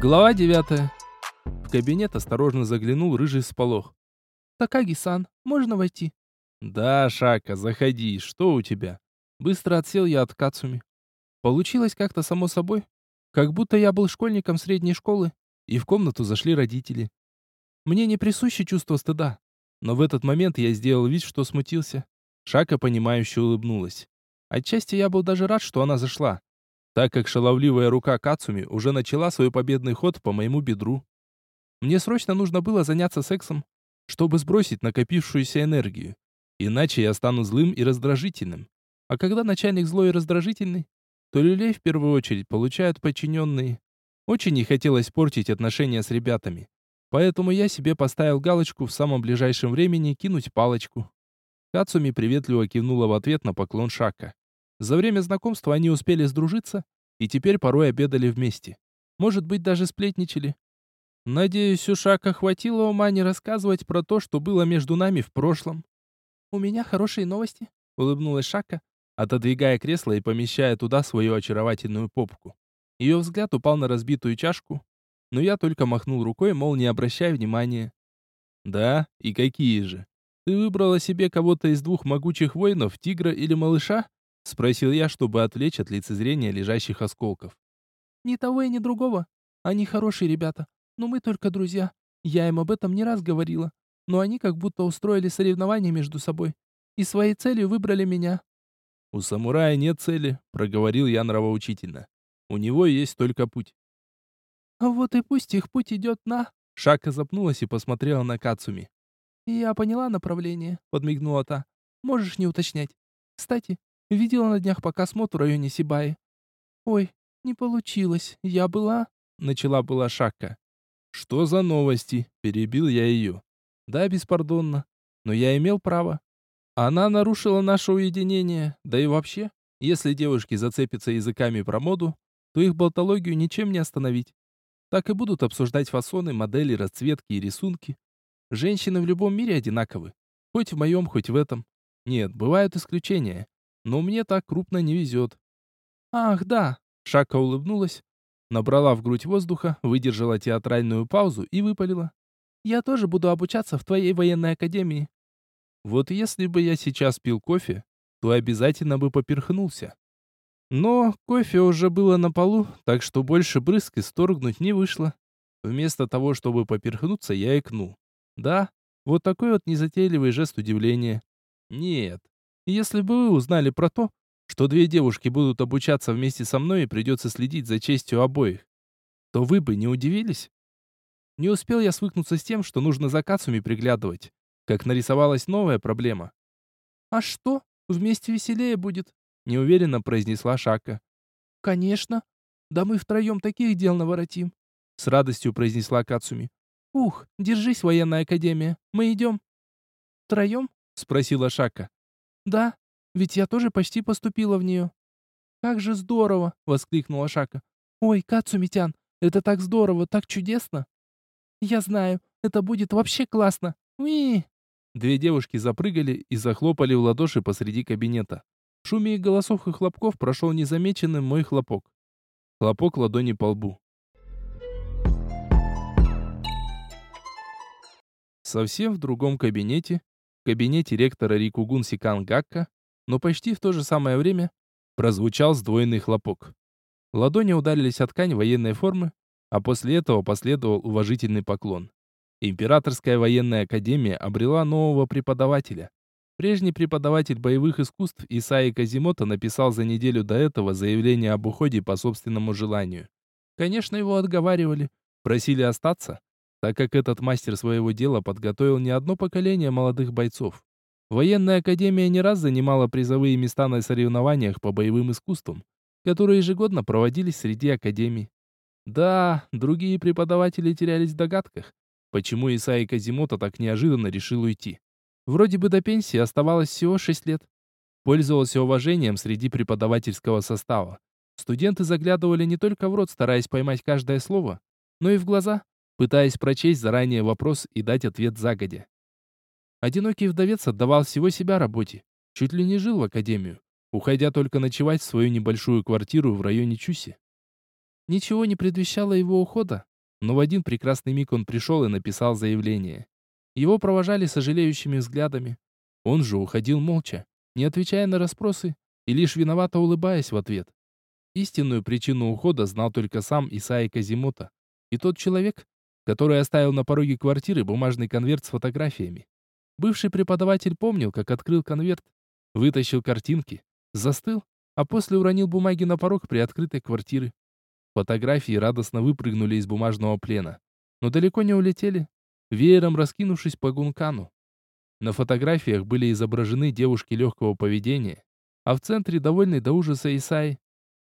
Глава 9. В кабинет осторожно заглянул рыжий сполох. «Такаги-сан, можно войти?» «Да, Шака, заходи. Что у тебя?» Быстро отсел я от Кацуми. Получилось как-то само собой. Как будто я был школьником средней школы, и в комнату зашли родители. Мне не присуще чувство стыда. Но в этот момент я сделал вид, что смутился. Шака, понимающе улыбнулась. Отчасти я был даже рад, что она зашла, так как шаловливая рука Кацуми уже начала свой победный ход по моему бедру. Мне срочно нужно было заняться сексом, чтобы сбросить накопившуюся энергию. Иначе я стану злым и раздражительным. А когда начальник злой и раздражительный, то люлей в первую очередь получают подчиненные. Очень не хотелось портить отношения с ребятами. Поэтому я себе поставил галочку в самом ближайшем времени кинуть палочку. Кацуми приветливо кивнула в ответ на поклон Шака. За время знакомства они успели сдружиться и теперь порой обедали вместе. Может быть, даже сплетничали. Надеюсь, у Шака хватило ума не рассказывать про то, что было между нами в прошлом. «У меня хорошие новости», — улыбнулась Шака, отодвигая кресло и помещая туда свою очаровательную попку. Ее взгляд упал на разбитую чашку, но я только махнул рукой, мол, не обращай внимания. «Да? И какие же? Ты выбрала себе кого-то из двух могучих воинов, тигра или малыша?» — спросил я, чтобы отвлечь от лицезрения лежащих осколков. «Ни того и ни другого. Они хорошие ребята, но мы только друзья. Я им об этом не раз говорила, но они как будто устроили соревнования между собой и своей целью выбрали меня. «У самурая нет цели», — проговорил я нравоучительно. «У него есть только путь». «А вот и пусть их путь идет на...» Шака запнулась и посмотрела на Кацуми. «Я поняла направление», — подмигнула та. «Можешь не уточнять. Кстати, видела на днях показ мод в районе Сибаи. Ой, не получилось. Я была...» Начала была Шака. «Что за новости?» — перебил я ее. «Да, беспардонно. Но я имел право. Она нарушила наше уединение, да и вообще, если девушки зацепятся языками про моду, то их болтологию ничем не остановить. Так и будут обсуждать фасоны, модели, расцветки и рисунки. Женщины в любом мире одинаковы. Хоть в моем, хоть в этом. Нет, бывают исключения. Но мне так крупно не везет. «Ах, да!» Шака улыбнулась, набрала в грудь воздуха, выдержала театральную паузу и выпалила. «Я тоже буду обучаться в твоей военной академии. Вот если бы я сейчас пил кофе, то обязательно бы поперхнулся. Но кофе уже было на полу, так что больше брызг исторгнуть не вышло. Вместо того, чтобы поперхнуться, я икнул. Да, вот такой вот незатейливый жест удивления. Нет, если бы вы узнали про то, что две девушки будут обучаться вместе со мной и придется следить за честью обоих, то вы бы не удивились? Не успел я свыкнуться с тем, что нужно за Кацуми приглядывать, как нарисовалась новая проблема. «А что? Вместе веселее будет», — неуверенно произнесла Шака. «Конечно. Да мы втроем таких дел наворотим», — с радостью произнесла Кацуми. «Ух, держись, военная академия. Мы идем». «Втроем?» — спросила Шака. «Да, ведь я тоже почти поступила в нее». «Как же здорово!» — воскликнула Шака. «Ой, Кацумитян, это так здорово, так чудесно!» «Я знаю, это будет вообще классно! Уи!» Две девушки запрыгали и захлопали в ладоши посреди кабинета. В шуме их голосов и хлопков прошел незамеченным мой хлопок. Хлопок ладони по лбу. Совсем в другом кабинете, в кабинете ректора Рикугун Сикан Гакка, но почти в то же самое время, прозвучал сдвоенный хлопок. Ладони ударились о ткань военной формы, а после этого последовал уважительный поклон. Императорская военная академия обрела нового преподавателя. Прежний преподаватель боевых искусств Исаи Казимото написал за неделю до этого заявление об уходе по собственному желанию. Конечно, его отговаривали, просили остаться, так как этот мастер своего дела подготовил не одно поколение молодых бойцов. Военная академия не раз занимала призовые места на соревнованиях по боевым искусствам, которые ежегодно проводились среди академий. Да, другие преподаватели терялись в догадках, Почему Исаи Казимото так неожиданно решил уйти? Вроде бы до пенсии оставалось всего 6 лет. Пользовался уважением среди преподавательского состава. Студенты заглядывали не только в рот, стараясь поймать каждое слово, но и в глаза, пытаясь прочесть заранее вопрос и дать ответ загодя. Одинокий вдовец отдавал всего себя работе, чуть ли не жил в академию, уходя только ночевать в свою небольшую квартиру в районе Чуси. Ничего не предвещало его ухода, Но в один прекрасный миг он пришел и написал заявление. Его провожали сожалеющими взглядами. Он же уходил молча, не отвечая на расспросы и лишь виновато улыбаясь в ответ. Истинную причину ухода знал только сам Исаи Казимота и тот человек, который оставил на пороге квартиры бумажный конверт с фотографиями. Бывший преподаватель помнил, как открыл конверт, вытащил картинки, застыл, а после уронил бумаги на порог при открытой квартиры. Фотографии радостно выпрыгнули из бумажного плена, но далеко не улетели, веером раскинувшись по гункану. На фотографиях были изображены девушки легкого поведения, а в центре довольный до ужаса Исай.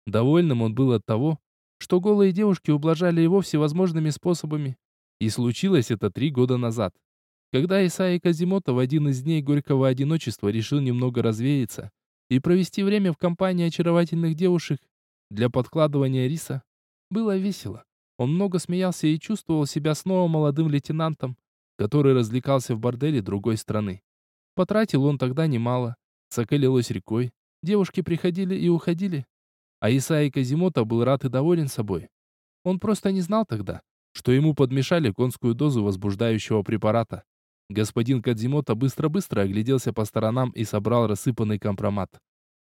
Довольным он был от того, что голые девушки ублажали его всевозможными способами. И случилось это три года назад. Когда Исаи Казимото в один из дней горького одиночества решил немного развеяться и провести время в компании очаровательных девушек для подкладывания риса, было весело. Он много смеялся и чувствовал себя снова молодым лейтенантом, который развлекался в борделе другой страны. Потратил он тогда немало. Саке лилось рекой. Девушки приходили и уходили. А Исаи Казимото был рад и доволен собой. Он просто не знал тогда, что ему подмешали конскую дозу возбуждающего препарата. Господин Кадзимото быстро-быстро огляделся по сторонам и собрал рассыпанный компромат.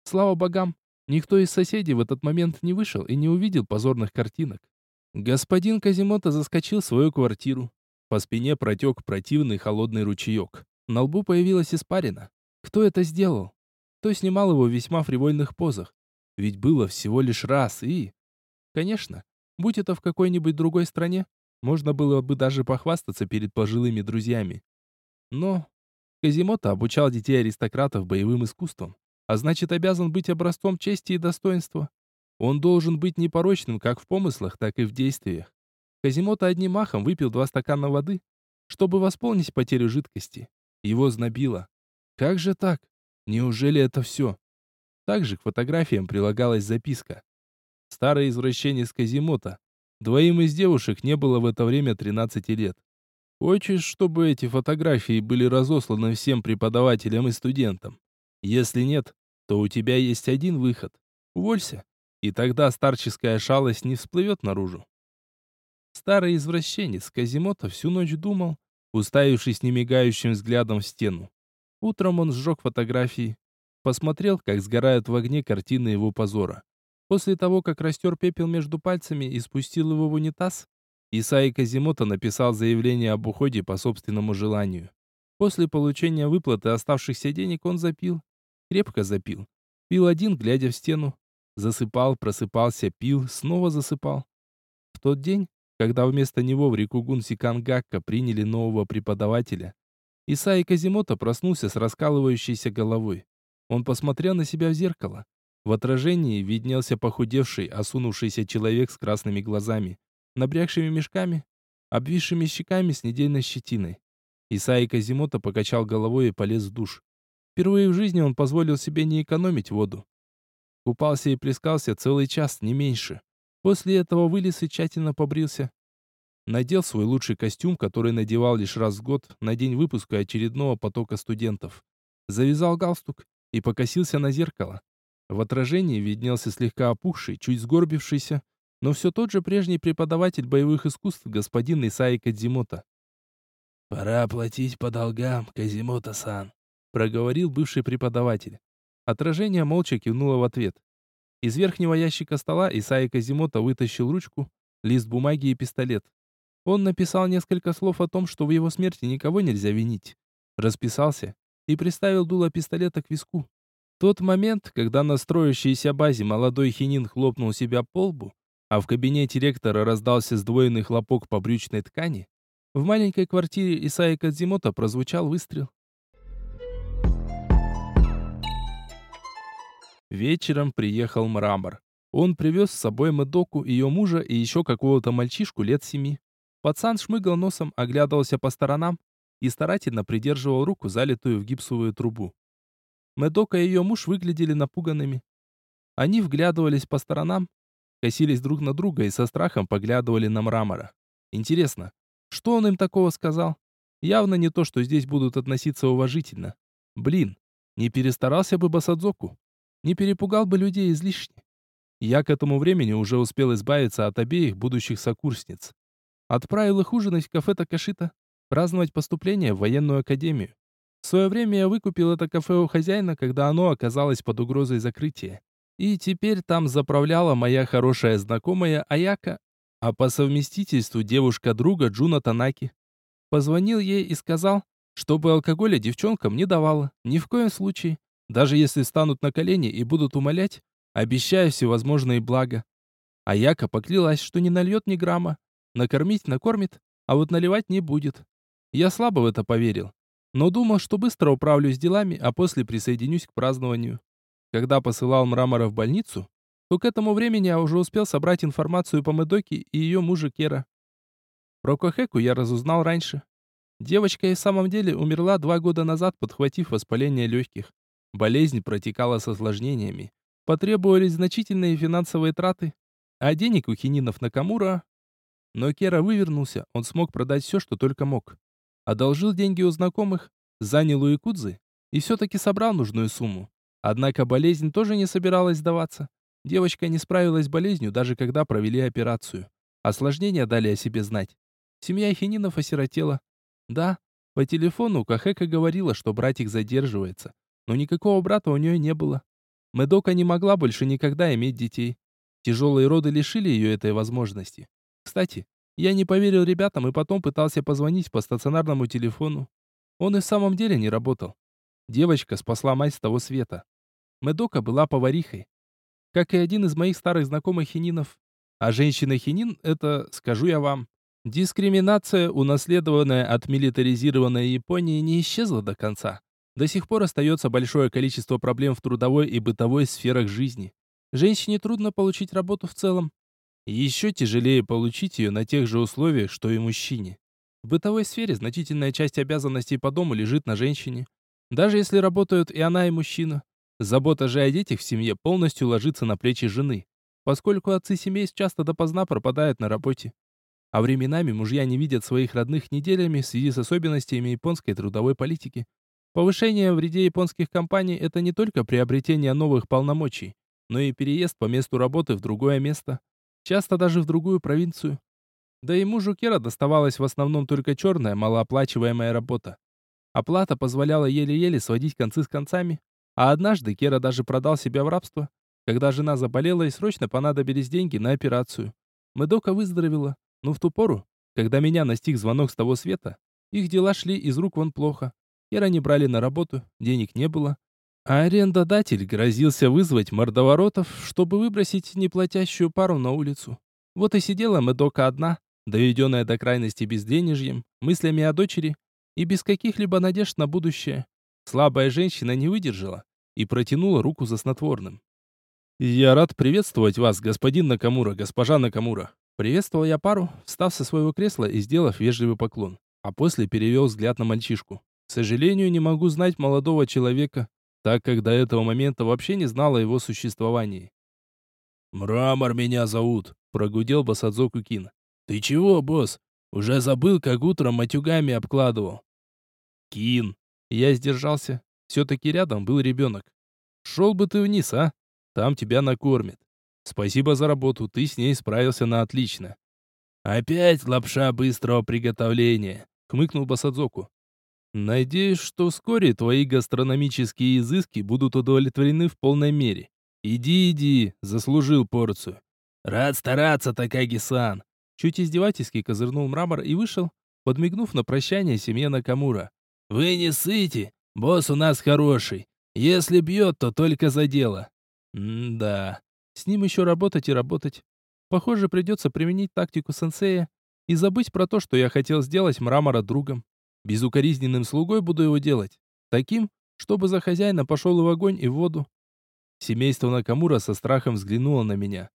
Слава богам, никто из соседей в этот момент не вышел и не увидел позорных картинок. Господин Казимото заскочил в свою квартиру. По спине протек противный холодный ручеек. На лбу появилась испарина. Кто это сделал? Кто снимал его в весьма фривольных позах? Ведь было всего лишь раз и... Конечно, будь это в какой-нибудь другой стране, можно было бы даже похвастаться перед пожилыми друзьями. Но Казимото обучал детей аристократов боевым искусствам, а значит обязан быть образцом чести и достоинства. Он должен быть непорочным как в помыслах, так и в действиях. Казимото одним махом выпил два стакана воды, чтобы восполнить потерю жидкости. Его знобило. Как же так? Неужели это все? Также к фотографиям прилагалась записка. Старый извращенец Казимото. Двоим из девушек не было в это время 13 лет. Хочешь, чтобы эти фотографии были разосланы всем преподавателям и студентам? Если нет, то у тебя есть один выход. Уволься, и тогда старческая шалость не всплывет наружу. Старый извращенец Казимото всю ночь думал, уставившись немигающим взглядом в стену. Утром он сжег фотографии, посмотрел, как сгорают в огне картины его позора. После того, как растер пепел между пальцами и спустил его в унитаз, Исаи Казимото написал заявление об уходе по собственному желанию. После получения выплаты оставшихся денег он запил. Крепко запил. Пил один, глядя в стену. Засыпал, просыпался, пил, снова засыпал. В тот день, когда вместо него в Рикугун Сикангакка приняли нового преподавателя, Исаи Казимото проснулся с раскалывающейся головой. Он посмотрел на себя в зеркало. В отражении виднелся похудевший, осунувшийся человек с красными глазами, набрякшими мешками, обвисшими щеками с недельной щетиной. Исаи Казимото покачал головой и полез в душ. Впервые в жизни он позволил себе не экономить воду. Купался и плескался целый час, не меньше. После этого вылез и тщательно побрился. Надел свой лучший костюм, который надевал лишь раз в год, на день выпуска очередного потока студентов. Завязал галстук и покосился на зеркало. В отражении виднелся слегка опухший, чуть сгорбившийся, но все тот же прежний преподаватель боевых искусств господин Исаи Кадзимото. «Пора платить по долгам, Казимото-сан», — проговорил бывший преподаватель. Отражение молча кивнуло в ответ. Из верхнего ящика стола Исаи Казимото вытащил ручку, лист бумаги и пистолет. Он написал несколько слов о том, что в его смерти никого нельзя винить. Расписался и приставил дуло пистолета к виску. Тот момент, когда на строящейся базе молодой хинин хлопнул себя по лбу, а в кабинете ректора раздался сдвоенный хлопок по брючной ткани, в маленькой квартире Исаи Кадзимото прозвучал выстрел. Вечером приехал Мрамор. Он привез с собой Мэдоку, ее мужа и еще какого-то мальчишку лет семи. Пацан шмыгал носом, оглядывался по сторонам и старательно придерживал руку, залитую в гипсовую трубу. Мэдока и ее муж выглядели напуганными. Они вглядывались по сторонам, косились друг на друга и со страхом поглядывали на мрамора. Интересно, что он им такого сказал? Явно не то, что здесь будут относиться уважительно. Блин, не перестарался бы Басадзоку. Не перепугал бы людей излишне. Я к этому времени уже успел избавиться от обеих будущих сокурсниц. Отправил их ужинать в кафе Такашита, праздновать поступление в военную академию. В свое время я выкупил это кафе у хозяина, когда оно оказалось под угрозой закрытия. И теперь там заправляла моя хорошая знакомая Аяка, а по совместительству девушка друга Джуна Танаки. Позвонил ей и сказал, чтобы алкоголя девчонкам не давала, ни в коем случае. Даже если станут на колени и будут умолять, обещаю всевозможные блага. Аяка поклялась, что не нальет ни грамма. Накормить накормит, а вот наливать не будет. Я слабо в это поверил, но думал, что быстро управлюсь делами, а после присоединюсь к празднованию. Когда посылал Мрамора в больницу, то к этому времени я уже успел собрать информацию по Медоке и ее мужа Кера. Про Кохеку я разузнал раньше. Девочка и в самом деле умерла два года назад, подхватив воспаление легких. Болезнь протекала с осложнениями. Потребовались значительные финансовые траты, а денег у хининов Накамура... Но Кера вывернулся, он смог продать все, что только мог. Одолжил деньги у знакомых, занял у Якудзы и все-таки собрал нужную сумму. Однако болезнь тоже не собиралась сдаваться. Девочка не справилась с болезнью, даже когда провели операцию. Осложнения дали о себе знать. Семья Хининов осиротела. Да, по телефону Кахека говорила, что братик задерживается, но никакого брата у нее не было. Медока не могла больше никогда иметь детей. Тяжелые роды лишили ее этой возможности. Кстати, я не поверил ребятам и потом пытался позвонить по стационарному телефону. Он и в самом деле не работал. Девочка спасла мать с того света. Медока была поварихой, как и один из моих старых знакомых хининов. А женщина-хинин — это, скажу я вам, дискриминация, унаследованная от милитаризированной Японии, не исчезла до конца. До сих пор остается большое количество проблем в трудовой и бытовой сферах жизни. Женщине трудно получить работу в целом. Еще тяжелее получить ее на тех же условиях, что и мужчине. В бытовой сфере значительная часть обязанностей по дому лежит на женщине. Даже если работают и она, и мужчина. Забота же о детях в семье полностью ложится на плечи жены, поскольку отцы семейств часто допоздна пропадают на работе. А временами мужья не видят своих родных неделями в связи с особенностями японской трудовой политики. Повышение в ряде японских компаний – это не только приобретение новых полномочий, но и переезд по месту работы в другое место, часто даже в другую провинцию. Да и мужу Кера доставалась в основном только черная, малооплачиваемая работа. Оплата позволяла еле-еле сводить концы с концами, а однажды Кера даже продал себя в рабство, когда жена заболела и срочно понадобились деньги на операцию. Медока выздоровела, но в ту пору, когда меня настиг звонок с того света, их дела шли из рук вон плохо. Кера не брали на работу, денег не было. А арендодатель грозился вызвать мордоворотов, чтобы выбросить неплатящую пару на улицу. Вот и сидела Медока одна, доведенная до крайности безденежьем, мыслями о дочери и без каких-либо надежд на будущее. Слабая женщина не выдержала и протянула руку за снотворным. «Я рад приветствовать вас, господин Накамура, госпожа Накамура». Приветствовал я пару, встав со своего кресла и сделав вежливый поклон, а после перевел взгляд на мальчишку. К сожалению, не могу знать молодого человека, так как до этого момента вообще не знал о его существовании. «Мрамор меня зовут», — прогудел Басадзоку Кин. «Ты чего, босс? Уже забыл, как утром матюгами обкладывал?» «Кин, я сдержался. Все-таки рядом был ребенок. Шел бы ты вниз, а? Там тебя накормят. Спасибо за работу, ты с ней справился на отлично. Опять лапша быстрого приготовления, хмыкнул Басадзоку. Надеюсь, что вскоре твои гастрономические изыски будут удовлетворены в полной мере. Иди, иди, заслужил порцию. Рад стараться, Такаги-сан. Чуть издевательски козырнул мрамор и вышел, подмигнув на прощание семье Накамура. Вы не сыте, босс у нас хороший. Если бьет, то только за дело. М-да, с ним еще работать и работать. Похоже, придется применить тактику сенсея и забыть про то, что я хотел сделать мрамора другом. Безукоризненным слугой буду его делать. Таким, чтобы за хозяина пошел и в огонь, и в воду. Семейство Накамура со страхом взглянуло на меня.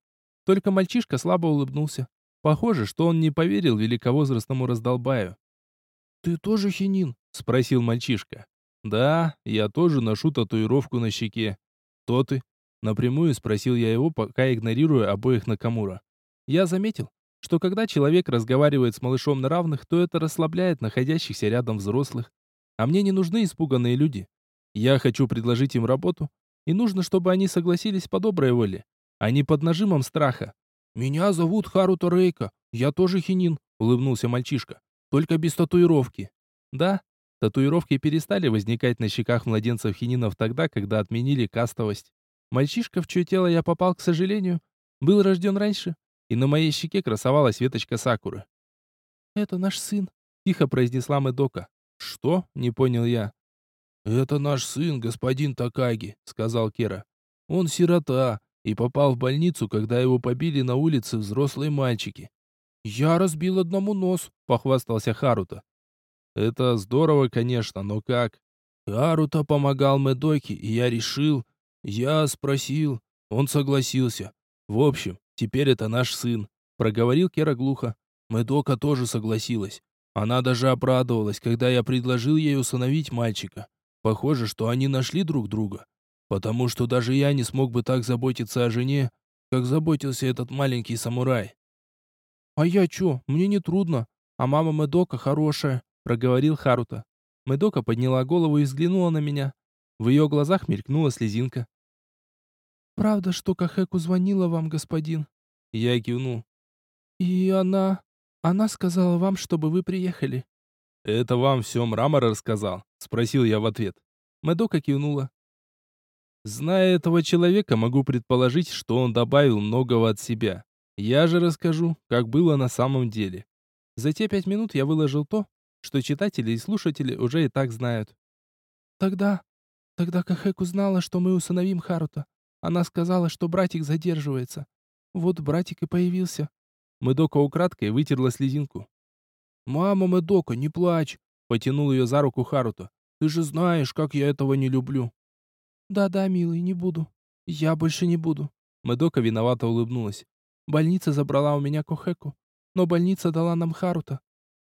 Только мальчишка слабо улыбнулся. Похоже, что он не поверил великовозрастному раздолбаю. «Ты тоже хинин?» — спросил мальчишка. «Да, я тоже ношу татуировку на щеке. Кто ты?» Напрямую спросил я его, пока игнорируя обоих Накамура. Я заметил, что когда человек разговаривает с малышом на равных, то это расслабляет находящихся рядом взрослых. А мне не нужны испуганные люди. Я хочу предложить им работу, и нужно, чтобы они согласились по доброй воле, а не под нажимом страха. «Меня зовут Харуто Рейка, я тоже хинин», улыбнулся мальчишка. «Только без татуировки». «Да, татуировки перестали возникать на щеках младенцев хининов тогда, когда отменили кастовость. Мальчишка, в чье тело я попал, к сожалению, был рожден раньше, и на моей щеке красовалась веточка сакуры. «Это наш сын», — тихо произнесла Мэдока. «Что?» — не понял я. «Это наш сын, господин Такаги», — сказал Кера. «Он сирота и попал в больницу, когда его побили на улице взрослые мальчики». «Я разбил одному нос», — похвастался Харута. «Это здорово, конечно, но как?» Харута помогал Медоке, и я решил... Я спросил, он согласился. В общем, теперь это наш сын, проговорил Кера глухо. Медока тоже согласилась. Она даже обрадовалась, когда я предложил ей усыновить мальчика. Похоже, что они нашли друг друга. Потому что даже я не смог бы так заботиться о жене, как заботился этот маленький самурай. «А я чё? Мне не трудно. А мама Медока хорошая», — проговорил Харута. Медока подняла голову и взглянула на меня. В ее глазах мелькнула слезинка. «Правда, что Кахеку звонила вам, господин?» Я кивнул. «И она... она сказала вам, чтобы вы приехали?» «Это вам все Мрамор рассказал?» — спросил я в ответ. Медока кивнула. Зная этого человека, могу предположить, что он добавил многого от себя. Я же расскажу, как было на самом деле. За те пять минут я выложил то, что читатели и слушатели уже и так знают. Тогда... Тогда Кахеку знала, что мы усыновим Харута. Она сказала, что братик задерживается. Вот братик и появился. Мэдока украдкой вытерла слезинку. «Мама Мэдока, не плачь!» Потянул ее за руку Харуто. «Ты же знаешь, как я этого не люблю!» «Да-да, милый, не буду. Я больше не буду». Мэдока виновато улыбнулась. «Больница забрала у меня Кохеку, но больница дала нам Харута.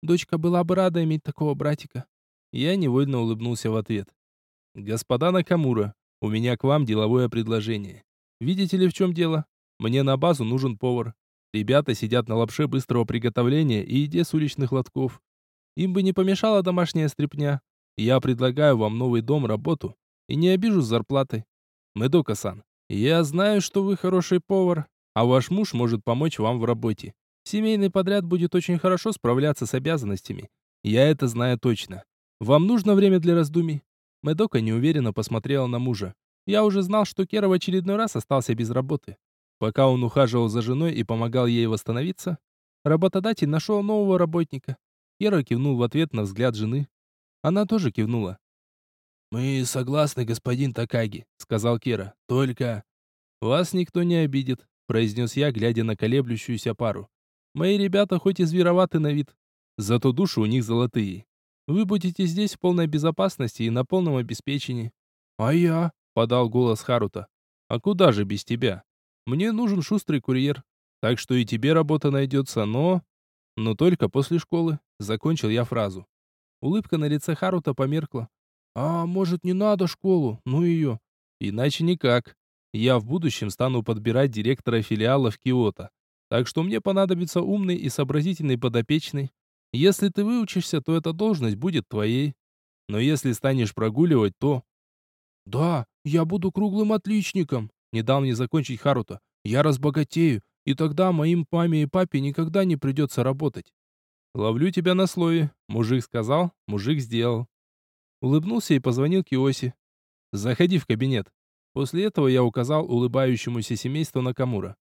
Дочка была бы рада иметь такого братика». Я невольно улыбнулся в ответ. «Господа Накамура, у меня к вам деловое предложение. Видите ли, в чем дело? Мне на базу нужен повар. Ребята сидят на лапше быстрого приготовления и еде с уличных лотков. Им бы не помешала домашняя стряпня. Я предлагаю вам новый дом, работу и не обижу с зарплатой. Медока-сан, я знаю, что вы хороший повар, а ваш муж может помочь вам в работе. Семейный подряд будет очень хорошо справляться с обязанностями. Я это знаю точно. Вам нужно время для раздумий. Медока неуверенно посмотрела на мужа. Я уже знал, что Кера в очередной раз остался без работы. Пока он ухаживал за женой и помогал ей восстановиться, работодатель нашел нового работника. Кера кивнул в ответ на взгляд жены. Она тоже кивнула. «Мы согласны, господин Такаги», — сказал Кера. «Только...» «Вас никто не обидит», — произнес я, глядя на колеблющуюся пару. «Мои ребята хоть и звероваты на вид, зато души у них золотые. Вы будете здесь в полной безопасности и на полном обеспечении. А я? подал голос Харута. А куда же без тебя? Мне нужен шустрый курьер. Так что и тебе работа найдется, но... Но только после школы. Закончил я фразу. Улыбка на лице Харута померкла. А может, не надо школу? Ну ее. Иначе никак. Я в будущем стану подбирать директора филиала в Киото. Так что мне понадобится умный и сообразительный подопечный, если ты выучишься, то эта должность будет твоей. Но если станешь прогуливать, то... Да, я буду круглым отличником. Не дал мне закончить Харуто. Я разбогатею, и тогда моим маме и папе никогда не придется работать. Ловлю тебя на слове. Мужик сказал, мужик сделал. Улыбнулся и позвонил Киоси. Заходи в кабинет. После этого я указал улыбающемуся семейству Накамура.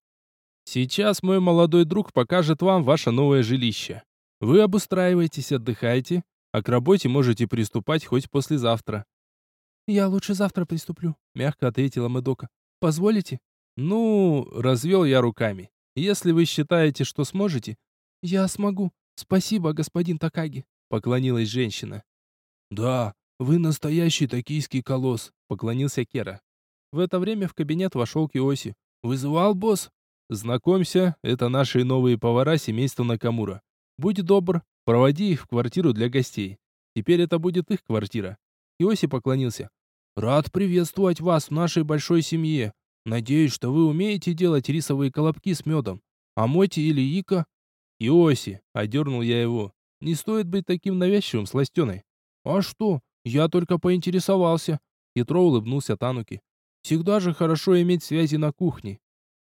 Сейчас мой молодой друг покажет вам ваше новое жилище. Вы обустраиваетесь, отдыхаете, а к работе можете приступать хоть послезавтра. Я лучше завтра приступлю, мягко ответила Медока. Позволите? Ну, развел я руками. Если вы считаете, что сможете, я смогу. Спасибо, господин Такаги, поклонилась женщина. Да, вы настоящий токийский колосс, поклонился Кера. В это время в кабинет вошел Киоси. Вызывал босс? Знакомься, это наши новые повара семейства Накамура. Будь добр, проводи их в квартиру для гостей. Теперь это будет их квартира. Иоси поклонился. Рад приветствовать вас в нашей большой семье. Надеюсь, что вы умеете делать рисовые колобки с медом. А Моти или Ика? Иоси, одернул я его. Не стоит быть таким навязчивым с ластеной. А что? Я только поинтересовался. Хитро улыбнулся Тануки. Всегда же хорошо иметь связи на кухне.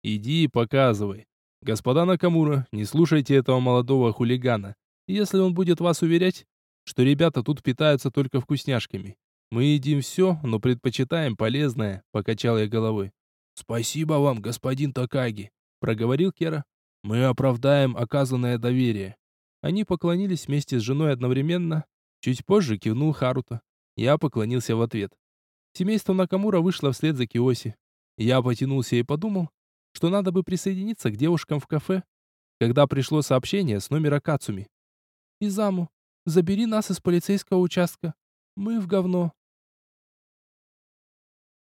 Иди и показывай. Господа Накамура, не слушайте этого молодого хулигана. Если он будет вас уверять, что ребята тут питаются только вкусняшками. Мы едим все, но предпочитаем полезное, покачал я головой. Спасибо вам, господин Такаги, проговорил Кера. Мы оправдаем оказанное доверие. Они поклонились вместе с женой одновременно. Чуть позже кивнул Харуто. Я поклонился в ответ. Семейство Накамура вышло вслед за Киоси. Я потянулся и подумал, что надо бы присоединиться к девушкам в кафе, когда пришло сообщение с номера Кацуми. «Изаму, забери нас из полицейского участка. Мы в говно.